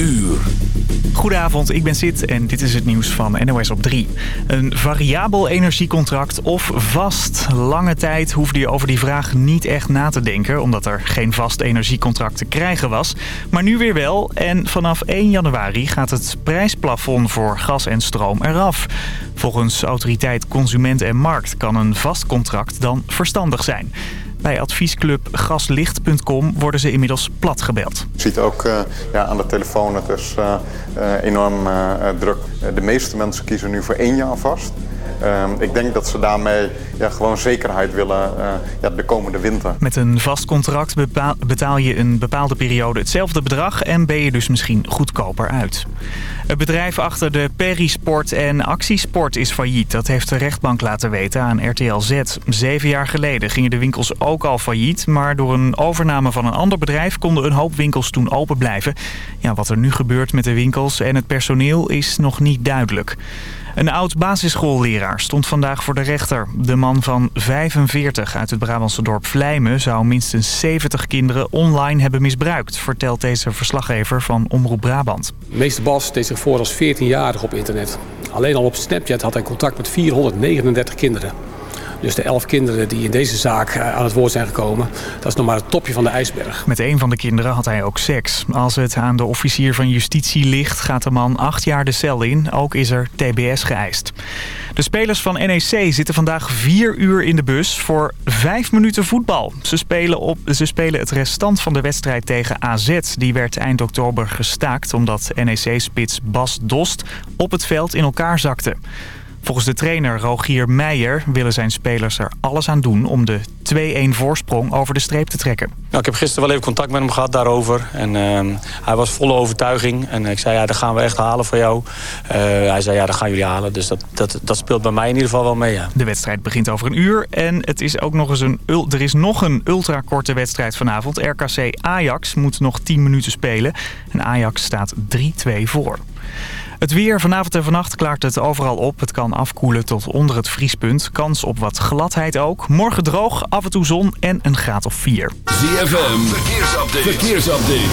uur. Goedenavond, ik ben Sid en dit is het nieuws van NOS op 3. Een variabel energiecontract of vast. Lange tijd hoefde je over die vraag niet echt na te denken... omdat er geen vast energiecontract te krijgen was. Maar nu weer wel en vanaf 1 januari gaat het prijsplafond voor gas en stroom eraf. Volgens autoriteit Consument en Markt kan een vast contract dan verstandig zijn. Bij adviesclub gaslicht.com worden ze inmiddels platgebeld. Je ziet ook uh, ja, aan de telefoon, het is uh, uh, enorm druk. De meeste mensen kiezen nu voor één jaar vast. Ehm, ik denk dat ze daarmee ja, gewoon zekerheid willen uh, ja, de komende winter. Met een vast contract betaal je een bepaalde periode hetzelfde bedrag... en ben je dus misschien goedkoper uit. Het bedrijf achter de Perisport en Actiesport is failliet. Dat heeft de rechtbank laten weten aan RTL Z. Zeven jaar geleden gingen de winkels ook al failliet... maar door een overname van een ander bedrijf konden een hoop winkels toen open blijven. Ja, wat er nu gebeurt met de winkels en het personeel is nog niet duidelijk. Een oud basisschoolleraar stond vandaag voor de rechter. De man van 45 uit het Brabantse dorp Vlijmen zou minstens 70 kinderen online hebben misbruikt, vertelt deze verslaggever van Omroep Brabant. Meester Bas deed zich voor als 14-jarig op internet. Alleen al op Snapchat had hij contact met 439 kinderen. Dus de elf kinderen die in deze zaak aan het woord zijn gekomen... dat is nog maar het topje van de ijsberg. Met een van de kinderen had hij ook seks. Als het aan de officier van justitie ligt... gaat de man acht jaar de cel in. Ook is er TBS geëist. De spelers van NEC zitten vandaag vier uur in de bus voor vijf minuten voetbal. Ze spelen, op, ze spelen het restant van de wedstrijd tegen AZ. Die werd eind oktober gestaakt omdat NEC-spits Bas Dost op het veld in elkaar zakte. Volgens de trainer Rogier Meijer willen zijn spelers er alles aan doen... om de 2-1 voorsprong over de streep te trekken. Nou, ik heb gisteren wel even contact met hem gehad daarover. En, uh, hij was volle overtuiging. En ik zei, ja, dat gaan we echt halen voor jou. Uh, hij zei, ja, dat gaan jullie halen. Dus dat, dat, dat speelt bij mij in ieder geval wel mee, ja. De wedstrijd begint over een uur. En het is ook nog eens een, er is nog een ultrakorte wedstrijd vanavond. RKC Ajax moet nog 10 minuten spelen. En Ajax staat 3-2 voor. Het weer vanavond en vannacht klaart het overal op. Het kan afkoelen tot onder het vriespunt. Kans op wat gladheid ook. Morgen droog, af en toe zon en een graad of 4. ZFM, verkeersupdate. verkeersupdate.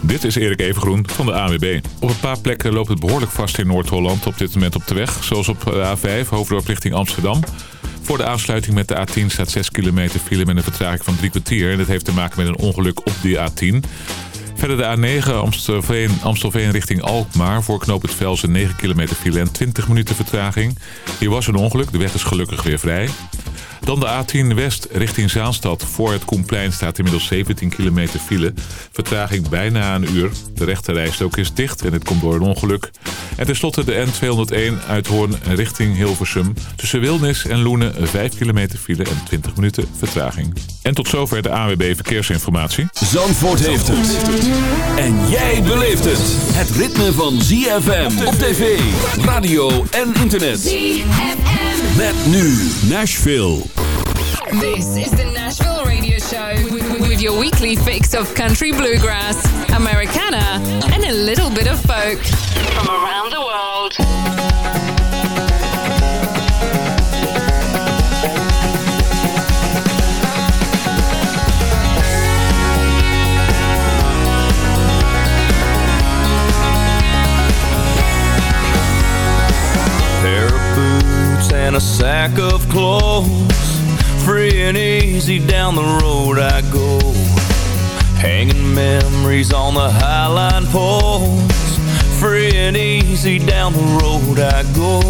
Dit is Erik Evengroen van de AWB. Op een paar plekken loopt het behoorlijk vast in Noord-Holland op dit moment op de weg. Zoals op de A5, hoofddorp richting Amsterdam. Voor de aansluiting met de A10 staat 6 kilometer file met een vertraging van drie kwartier. En dat heeft te maken met een ongeluk op die A10. Verder de A9 Amstelveen, Amstelveen richting Alkmaar. Voor knoop het Velsen 9 kilometer file en 20 minuten vertraging. Hier was een ongeluk, de weg is gelukkig weer vrij. Dan de A10 West richting Zaanstad. Voor het Koenplein staat inmiddels 17 kilometer file. Vertraging bijna een uur. De rechterrijstok is dicht en het komt door een ongeluk. En tenslotte de N201 uit Hoorn richting Hilversum. Tussen Wilnis en Loenen 5 kilometer file en 20 minuten vertraging. En tot zover de AWB Verkeersinformatie. Zandvoort heeft het. En jij beleeft het. Het ritme van ZFM op tv, radio en internet. ZFM. Met nu Nashville. This is the Nashville Radio Show with your weekly fix of country bluegrass, Americana, and a little bit of folk from around the world. Pair of boots and a sack of clothes Free and easy down the road I go. Hanging memories on the highline poles. Free and easy down the road I go.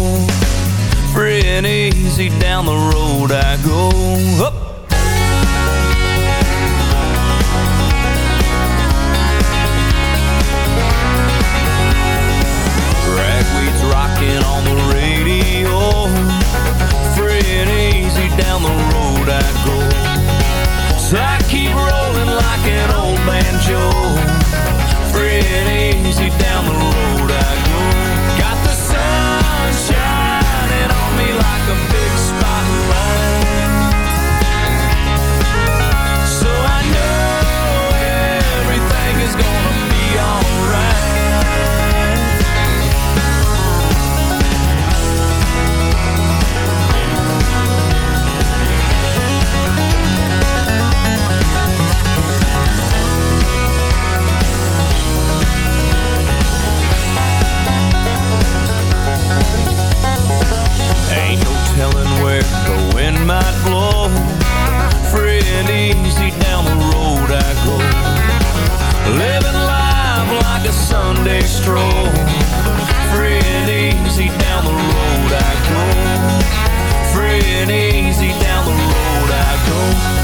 Free and easy down the road I go. Up. Ragweed's rocking on the radio. Free and easy down the road I go So I keep rolling like an old banjo Free Living life like a Sunday stroll. Free and easy down the road I go. Free and easy down the road I go.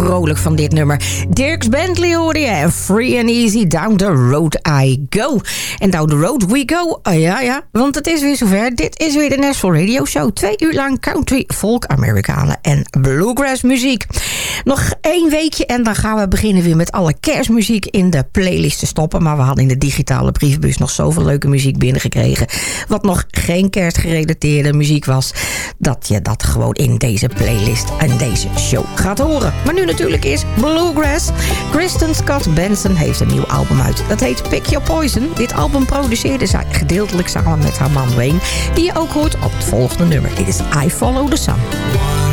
Vrolijk van dit nummer. Dirks Bentley hoorde je en Free and Easy Down the Road I Go. En down the road we go. Oh ja, ja, want het is weer zover. Dit is weer de National Radio Show. Twee uur lang country, folk, Amerikanen en bluegrass muziek. Nog één weekje en dan gaan we beginnen weer met alle kerstmuziek in de playlist te stoppen. Maar we hadden in de digitale brievenbus nog zoveel leuke muziek binnengekregen. Wat nog geen kerstgerelateerde muziek was. Dat je dat gewoon in deze playlist en deze show gaat horen. Maar nu natuurlijk is Bluegrass. Kristen Scott Benson heeft een nieuw album uit. Dat heet Pick Your Poison. Dit album produceerde zij gedeeltelijk samen met haar man Wayne. Die je ook hoort op het volgende nummer. Dit is I Follow the Sun.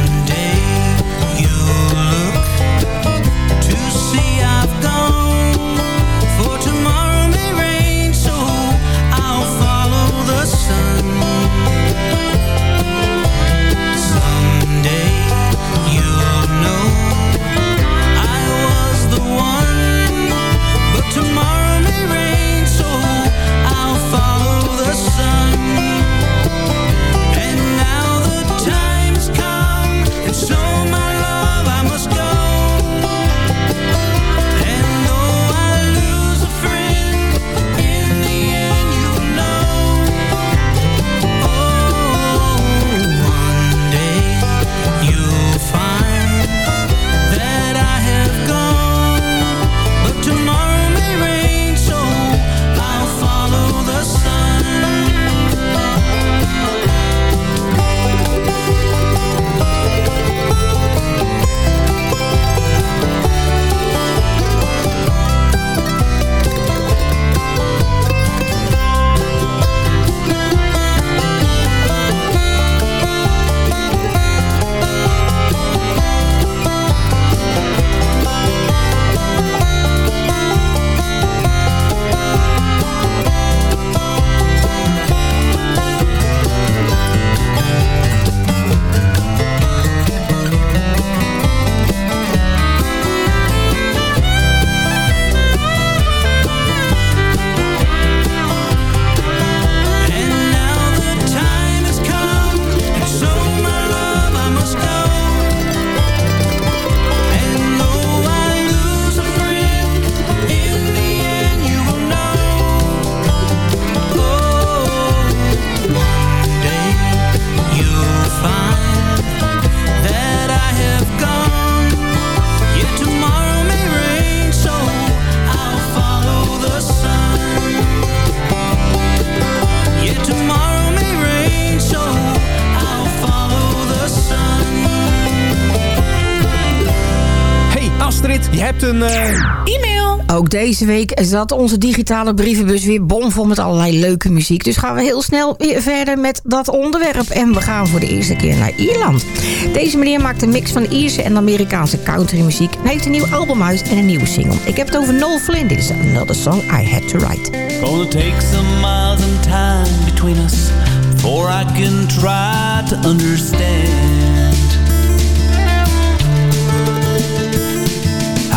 Een... eh, E-mail. Ook deze week zat onze digitale brievenbus weer bomvol met allerlei leuke muziek. Dus gaan we heel snel weer verder met dat onderwerp. En we gaan voor de eerste keer naar Ierland. Deze meneer maakt een mix van Ierse en Amerikaanse countrymuziek. Hij heeft een nieuw album uit en een nieuwe single. Ik heb het over Noel Flynn. Dit is Another Song I Had To Write. Gonna take some miles and time between us Before I can try to understand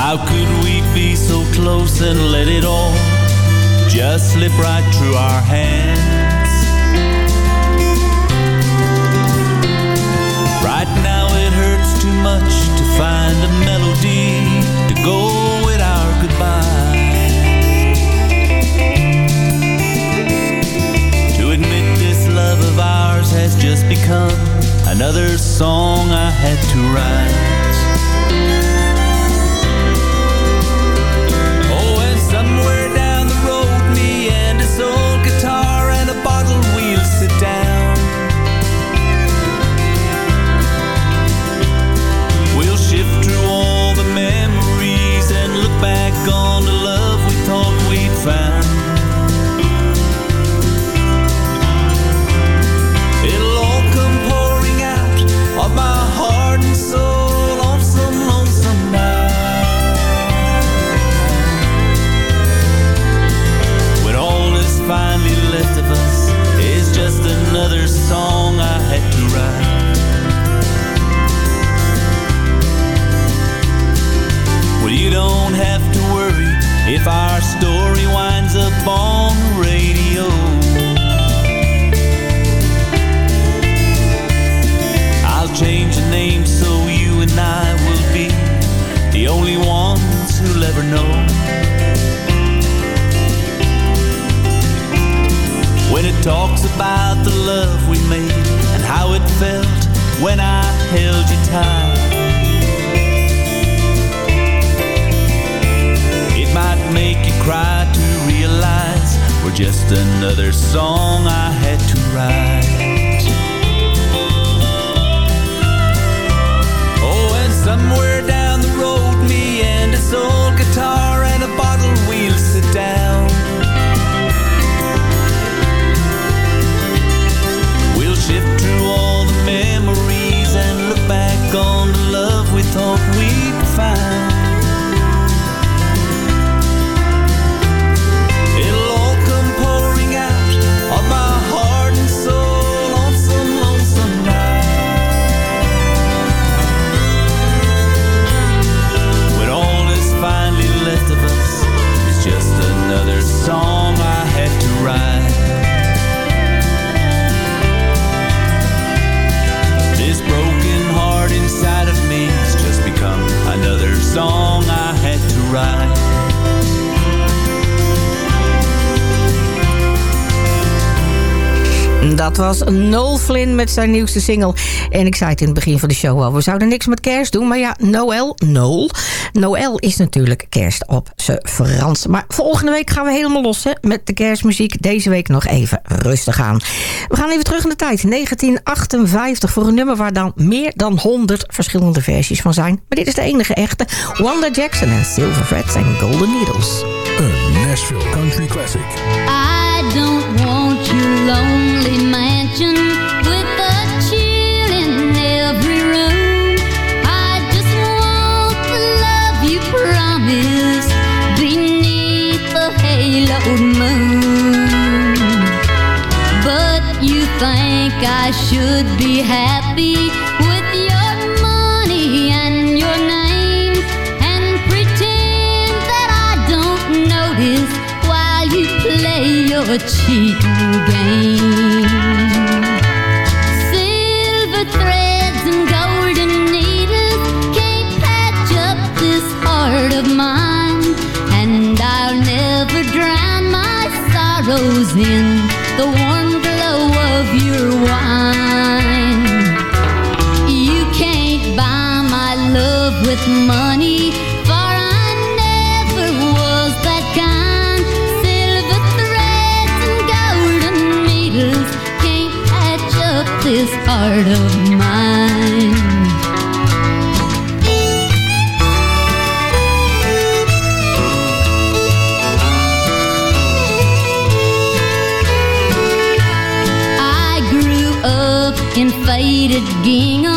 How could we be so close and let it all just slip right through our hands? Right now it hurts too much to find a melody to go with our goodbye. To admit this love of ours has just become another song I had to write. Dat was Noel Flynn met zijn nieuwste single. En ik zei het in het begin van de show al. We zouden niks met kerst doen. Maar ja, Noël, Noel. Noël is natuurlijk kerst op zijn Frans. Maar volgende week gaan we helemaal los hè, met de kerstmuziek. Deze week nog even rustig aan. We gaan even terug in de tijd. 1958 voor een nummer waar dan meer dan 100 verschillende versies van zijn. Maar dit is de enige echte. Wanda Jackson en Silver Frets en Golden Needles. Een Nashville Country Classic. I don't want you promised I just want the love you promise beneath a halo moon. But you think I should be happy with your money and your name and pretend that I don't notice while you play your cheating game. The warm glow of your wine. You can't buy my love with money, for I never was that kind. Silver threads and golden needles can't patch up this heart of mine. Faded gingham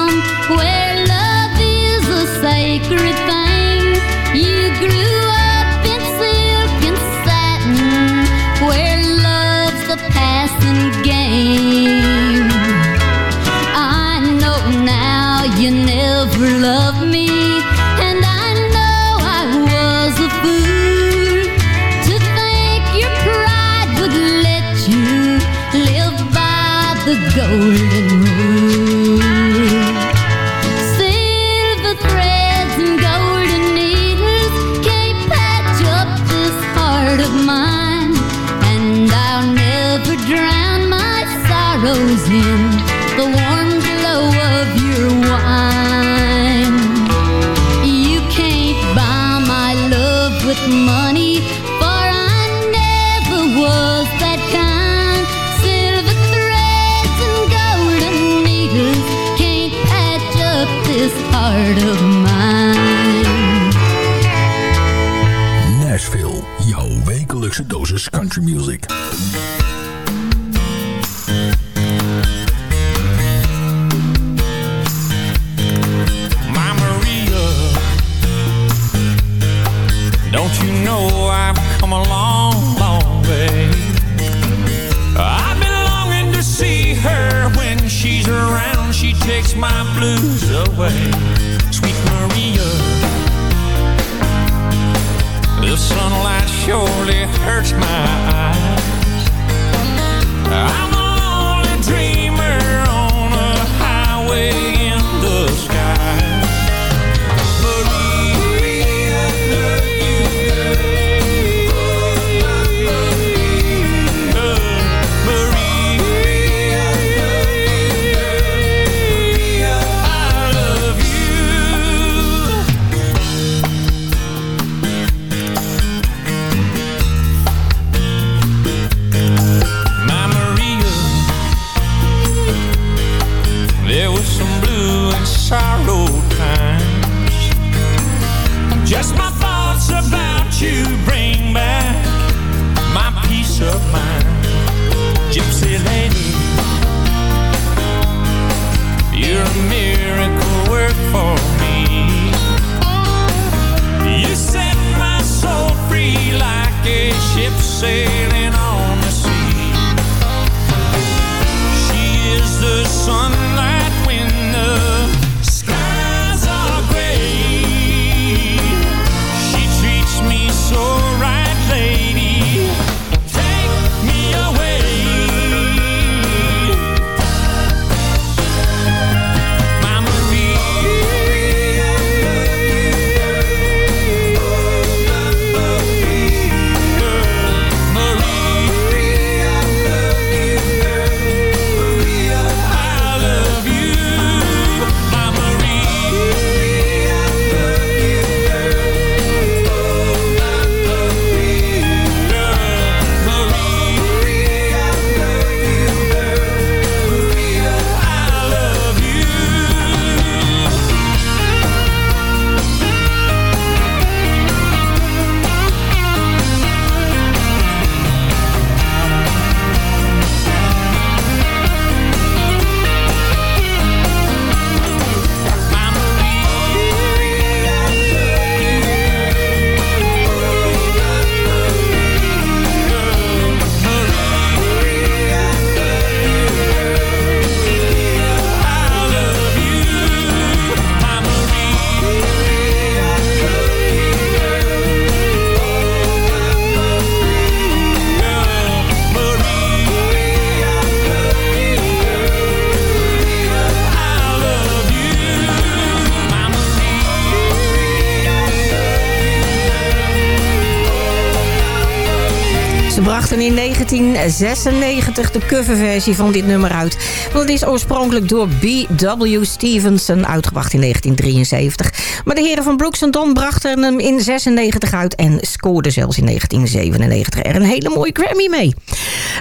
1996 de coverversie van dit nummer uit. Want het is oorspronkelijk door B.W. Stevenson uitgebracht in 1973. Maar de heren van Brooks Dunn brachten hem in 96 uit... en scoorden zelfs in 1997 er een hele mooie Grammy mee.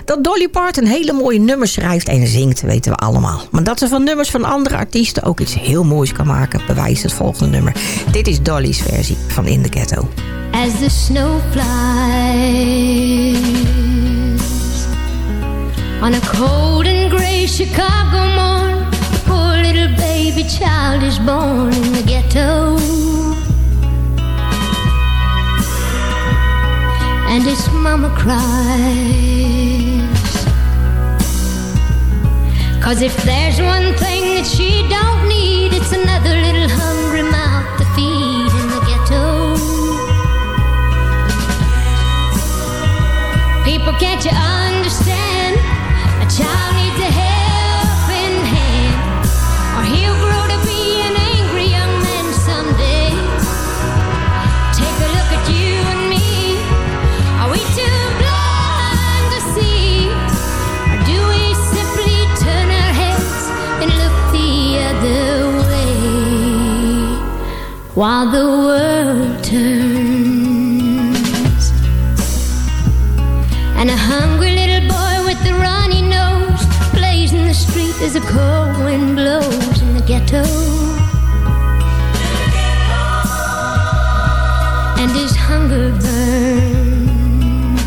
Dat Dolly Parton hele mooie nummers schrijft en zingt, weten we allemaal. Maar dat ze van nummers van andere artiesten ook iets heel moois kan maken... bewijst het volgende nummer. Dit is Dolly's versie van In The Ghetto. as the snow flies on a cold and gray Chicago morn. A poor little baby child is born in the ghetto, and his mama cries. Cause if there's one thing that she don't need, it's another little hungry mouth to feed in the ghetto. People, can't you understand? While the world turns? as a cold wind blows in the ghetto. And his hunger burns.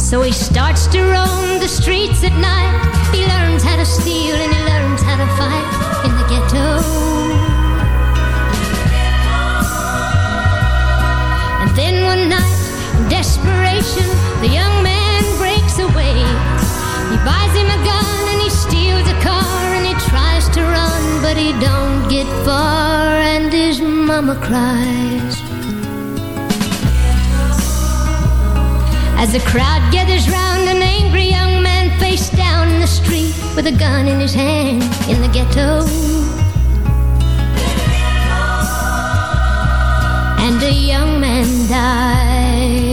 So he starts to roam the streets at night. He learns how to steal and he learns how to fight in the ghetto. And then one night, in desperation, the young man he buys him a gun and he steals a car and he tries to run, but he don't get far and his mama cries. As the crowd gathers round an angry young man face down in the street with a gun in his hand in the ghetto. And a young man dies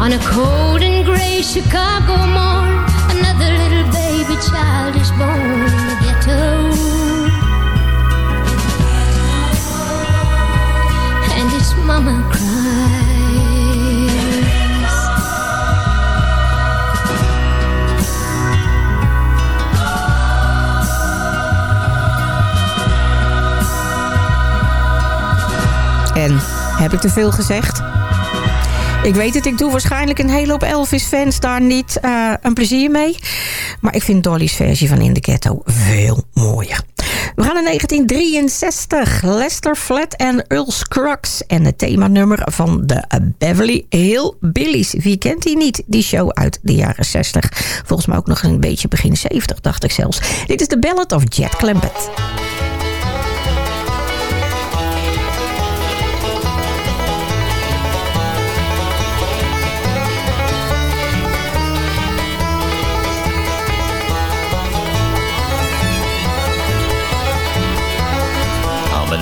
on a cold and gray Chicago morn. Another little baby child is born in the ghetto. And his mama cries. En heb ik te veel gezegd? Ik weet het, ik doe waarschijnlijk een hele hoop Elvis-fans daar niet eh, een plezier mee. Maar ik vind Dolly's versie van In the Ghetto veel mooier. We gaan naar 1963. Lester Flat en Earl Scruggs. En het themanummer van de Beverly Hill Billies. Wie kent die niet? Die show uit de jaren 60. Volgens mij ook nog een beetje begin 70, dacht ik zelfs. Dit is de Ballad of Jet Clampett.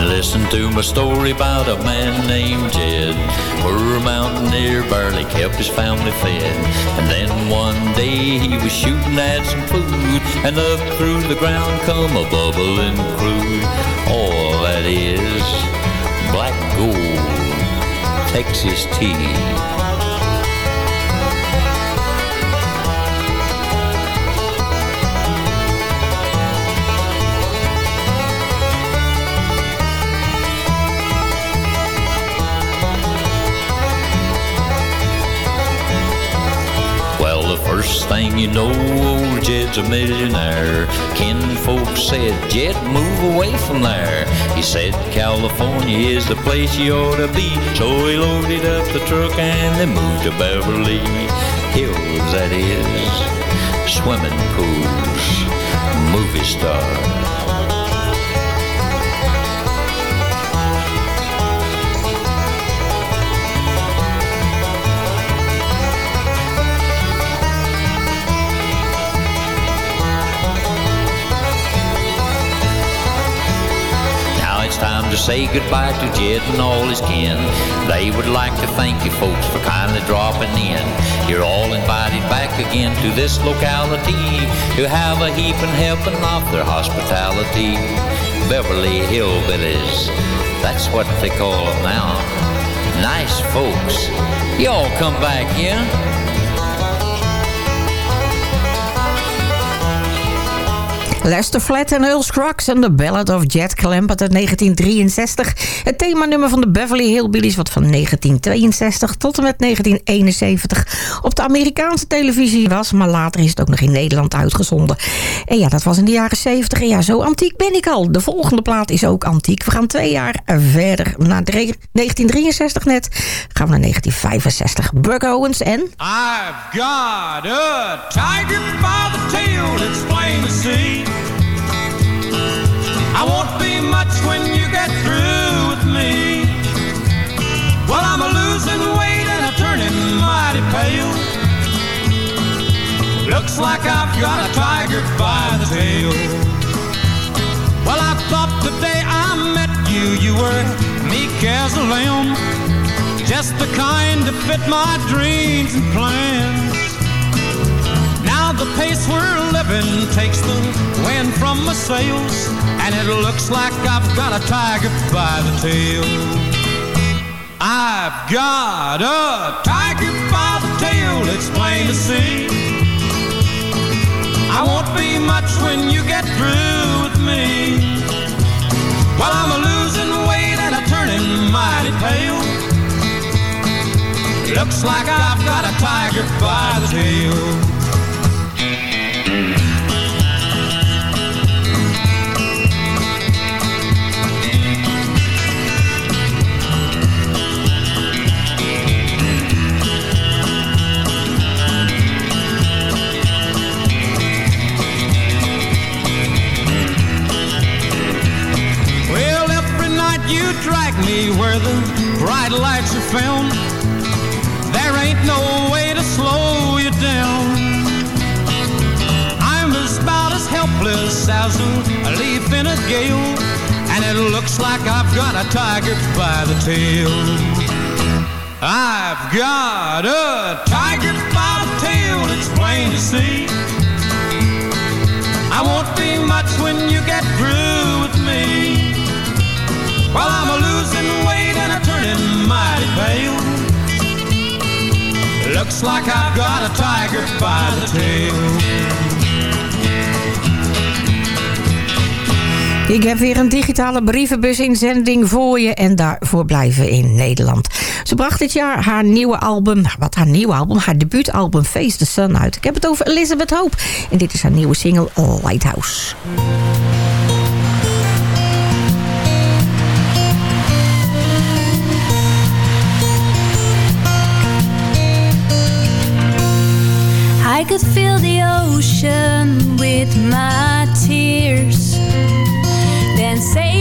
Listen to my story about a man named Jed. Poor mountaineer barely kept his family fed. And then one day he was shooting at some food, and up through the ground come a bubbling crude. All that is black gold, Texas tea. First thing you know, old Jed's a millionaire. Kin folks said, Jed, move away from there. He said, California is the place you ought to be. So he loaded up the truck and they moved to Beverly Hills, that is. Swimming pools, movie stars. To say goodbye to Jed and all his kin. They would like to thank you folks for kindly dropping in. You're all invited back again to this locality to have a heaping helping of their hospitality. Beverly Hillbillies, that's what they call them now. Nice folks. Y'all come back, yeah? Lester Flat en Earl Scruggs en The Ballad of Jet Clampett uit 1963. Het themanummer van de Beverly Hillbillies wat van 1962 tot en met 1971 op de Amerikaanse televisie was. Maar later is het ook nog in Nederland uitgezonden. En ja, dat was in de jaren 70. En ja, zo antiek ben ik al. De volgende plaat is ook antiek. We gaan twee jaar verder. Na 1963 net gaan we naar 1965. Buck Owens en... I've got a tiger by the tail, plain to. I won't be much when you get through with me. Well, I'm a losing weight and I'm turning mighty pale. Looks like I've got a tiger by the tail. Well, I thought the day I met you, you were meek as a lamb. Just the kind to fit my dreams and plans the pace we're living takes the wind from my sails, and it looks like I've got a tiger by the tail. I've got a tiger by the tail, it's plain to see. I won't be much when you get through with me. Well, I'm a losing weight and a turning mighty pale. Looks like I've got a tiger by the tail. field. I've got a tiger by the tail, it's plain to see. I won't be much when you get through with me. While well, I'm a losing weight and a turning mighty pale. Looks like I've got a tiger by the tail. Ik heb weer een digitale brievenbus inzending voor je en daarvoor blijven in Nederland. Ze bracht dit jaar haar nieuwe album, nou, wat haar nieuwe album, haar debuutalbum Face the Sun uit. Ik heb het over Elizabeth Hope en dit is haar nieuwe single Lighthouse. I could fill the ocean with my tears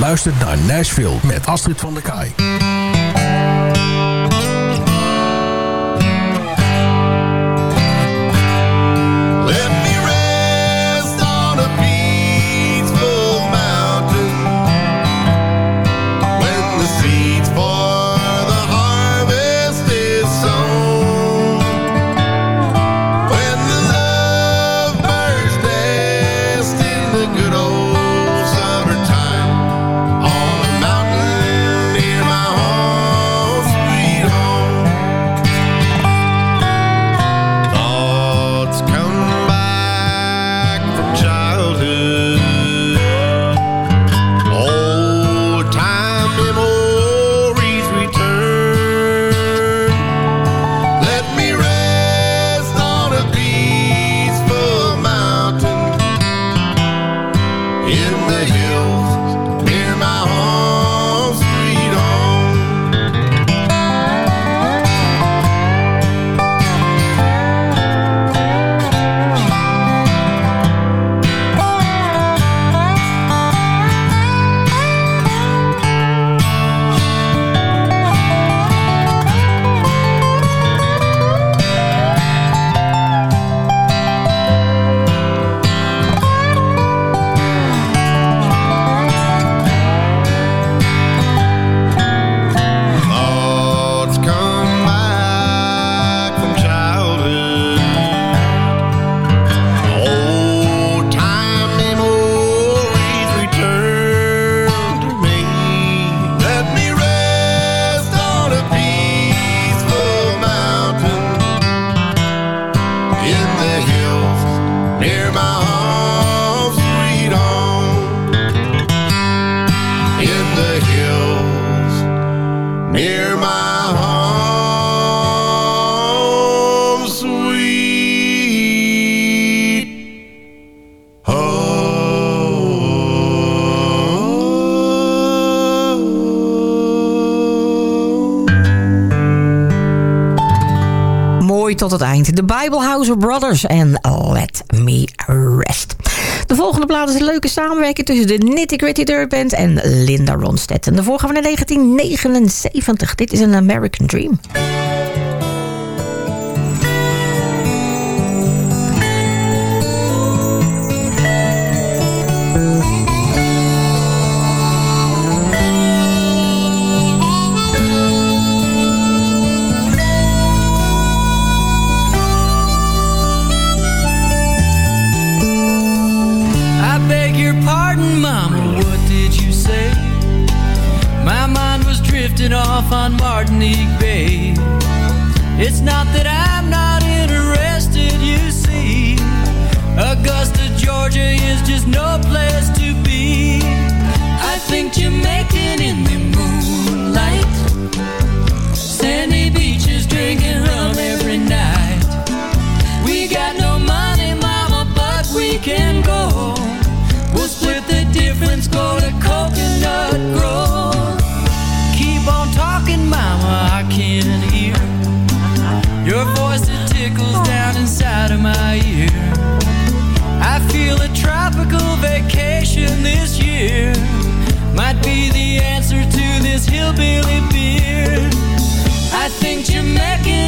Luister naar Nashville met Astrid van der Kaai. Eind. De Bibelhouser Brothers en Let Me Rest. De volgende plaat is een leuke samenwerking tussen de Nitty Gritty Dirt Band en Linda Ronstadt. En de vorige van 1979. Dit is een American Dream. Down inside of my ear. I feel a tropical vacation this year might be the answer to this hillbilly beer. I think Jamaican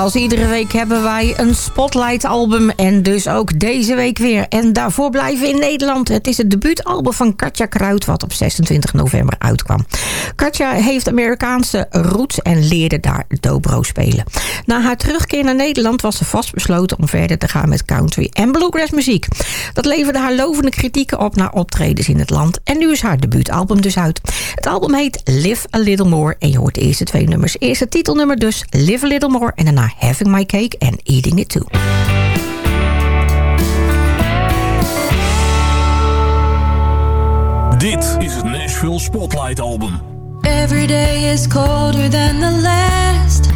Zoals iedere week hebben wij een Spotlight album en dus ook deze week weer. En daarvoor blijven in Nederland. Het is het debuutalbum van Katja Kruid wat op 26 november uitkwam. Katja heeft Amerikaanse roots en leerde daar dobro spelen. Na haar terugkeer naar Nederland was ze vastbesloten om verder te gaan met country en bluegrass muziek. Dat leverde haar lovende kritieken op naar optredens in het land. En nu is haar debuutalbum dus uit. Het album heet Live a Little More en je hoort de eerste twee nummers. Eerste titelnummer dus Live a Little More en daarna Having My Cake and Eating It Too. Dit is het Nashville Spotlight Album. Every day is colder than the last.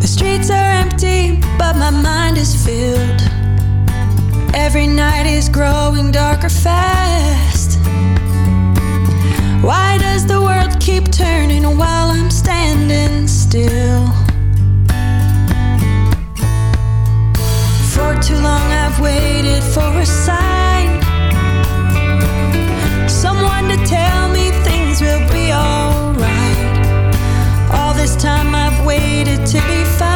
The streets are empty, but my mind is filled. Every night is growing darker fast. Why does the world keep turning while I'm standing still? For too long I've waited for a sign. Someone to tell me things will be alright. All this time I've waited to be fine.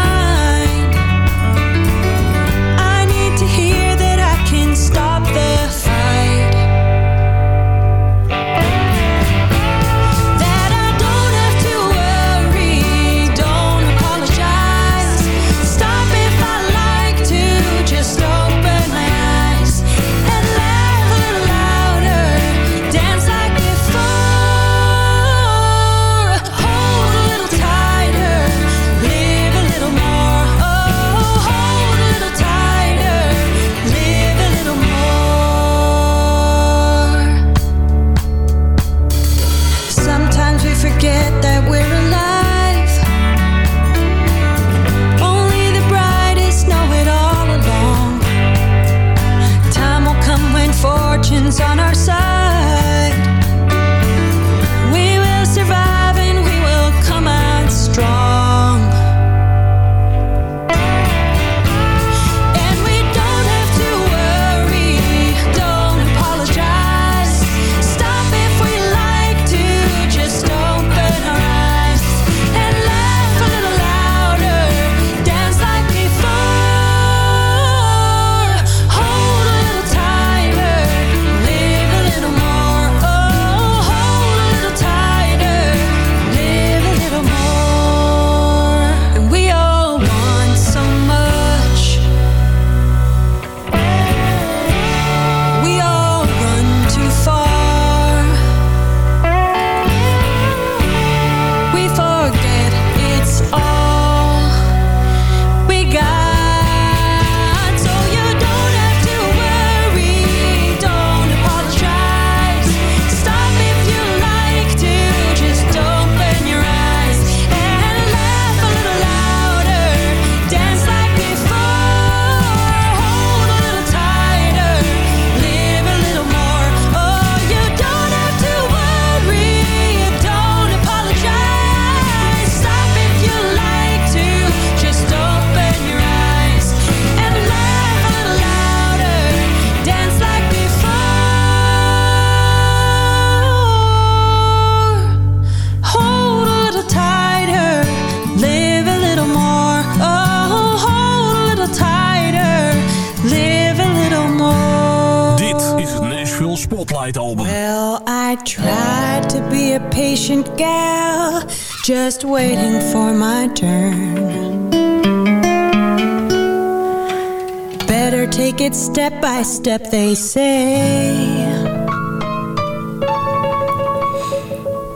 take it step by step, they say.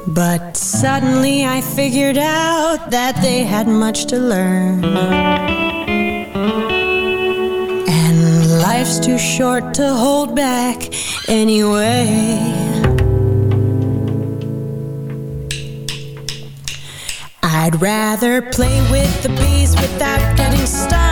But suddenly I figured out that they had much to learn. And life's too short to hold back anyway. I'd rather play with the bees without getting stuck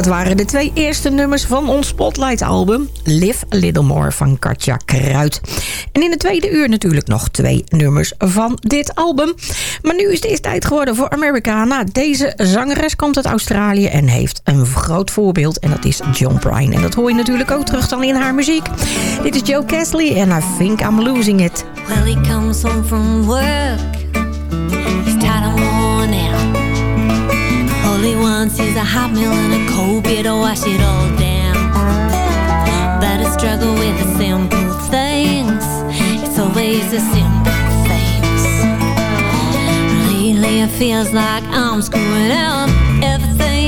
Dat waren de twee eerste nummers van ons Spotlight-album... Live a Little More van Katja Kruid. En in het tweede uur natuurlijk nog twee nummers van dit album. Maar nu is het tijd geworden voor Americana. Nou, deze zangeres komt uit Australië en heeft een groot voorbeeld... en dat is John Prine. En dat hoor je natuurlijk ook terug dan in haar muziek. Dit is Joe Castley en I Think I'm Losing It. Well, he comes home from work... Once sees a hot meal and a cold beer to wash it all down. But I struggle with the simple things. It's always the simple things. Lately it feels like I'm screwing up everything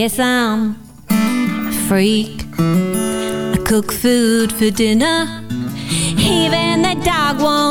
guess I'm a freak. I cook food for dinner. Even the dog won't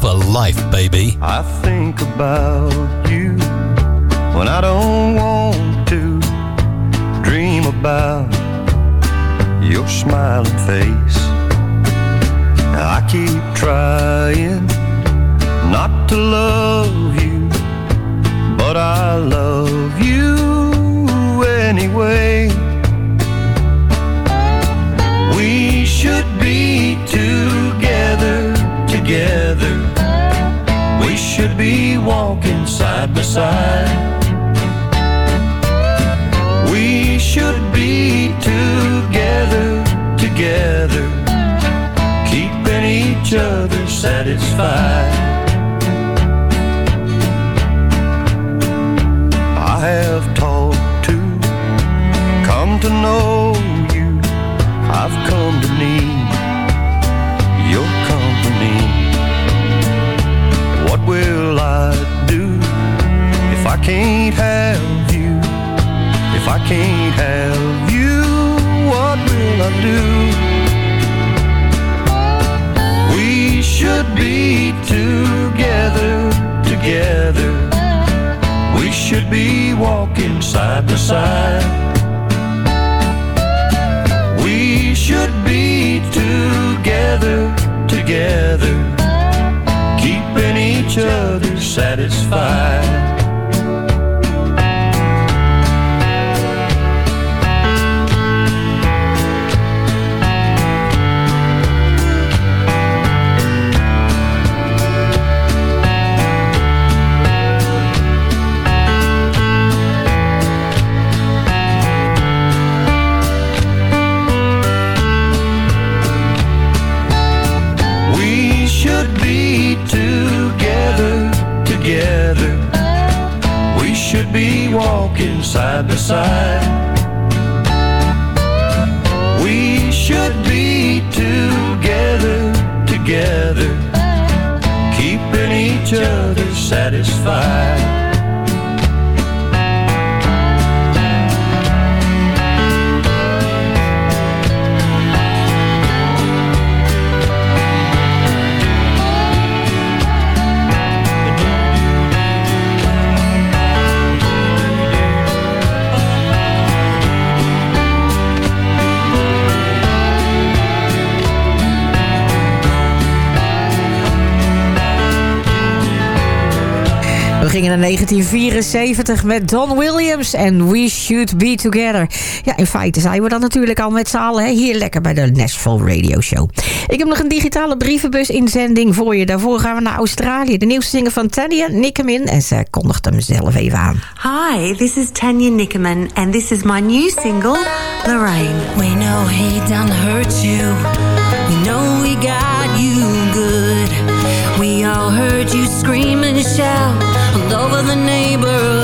for life, baby. I think about you when I don't want to. Dream about your smiling face. I keep trying not to love each other satisfied. Naar 1974 met Don Williams en We Should Be Together. Ja, in feite zijn we dan natuurlijk al met z'n allen hè, hier lekker bij de Nashville Radio Show. Ik heb nog een digitale brievenbus-inzending voor je. Daarvoor gaan we naar Australië. De nieuwste zinger van Tanya Nickerman en ze kondigt hem zelf even aan. Hi, this is Tanya Nickerman, and this is my new single, Lorraine. We know he done hurt you. We know we got you good. We all heard you scream and shout over the neighborhood.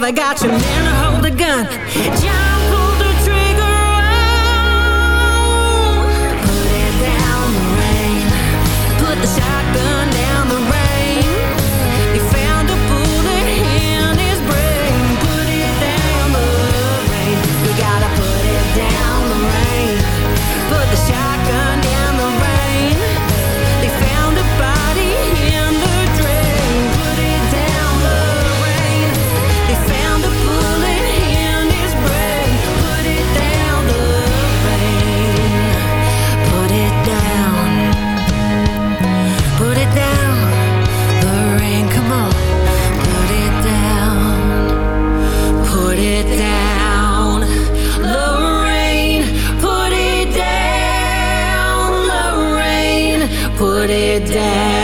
never got you. put it down.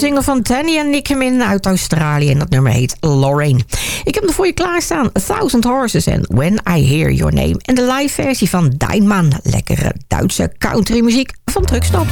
nieuwste single van Danny en Nickemin uit Australië. En dat nummer heet Lorraine. Ik heb er voor je klaarstaan. A Thousand Horses and When I Hear Your Name. En de live versie van Dijnman. Lekkere Duitse countrymuziek van Truckstop.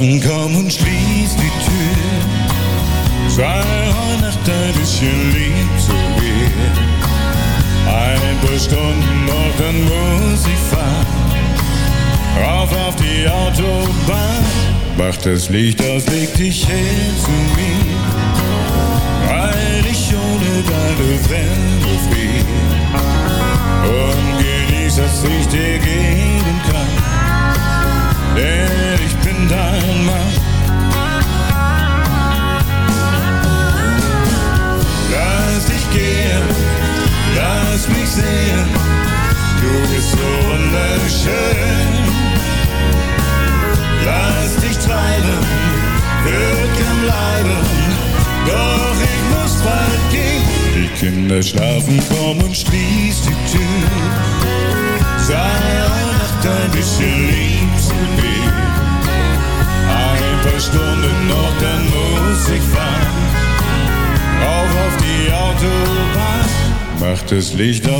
schlafen, komm und schließ die Tür. Sei heute Nacht ein bisschen lieb zu mir. Ein paar Stunden noch, dann muss ich fahren. Rauf auf die Autobahn, mach das Licht aus dem Please don't.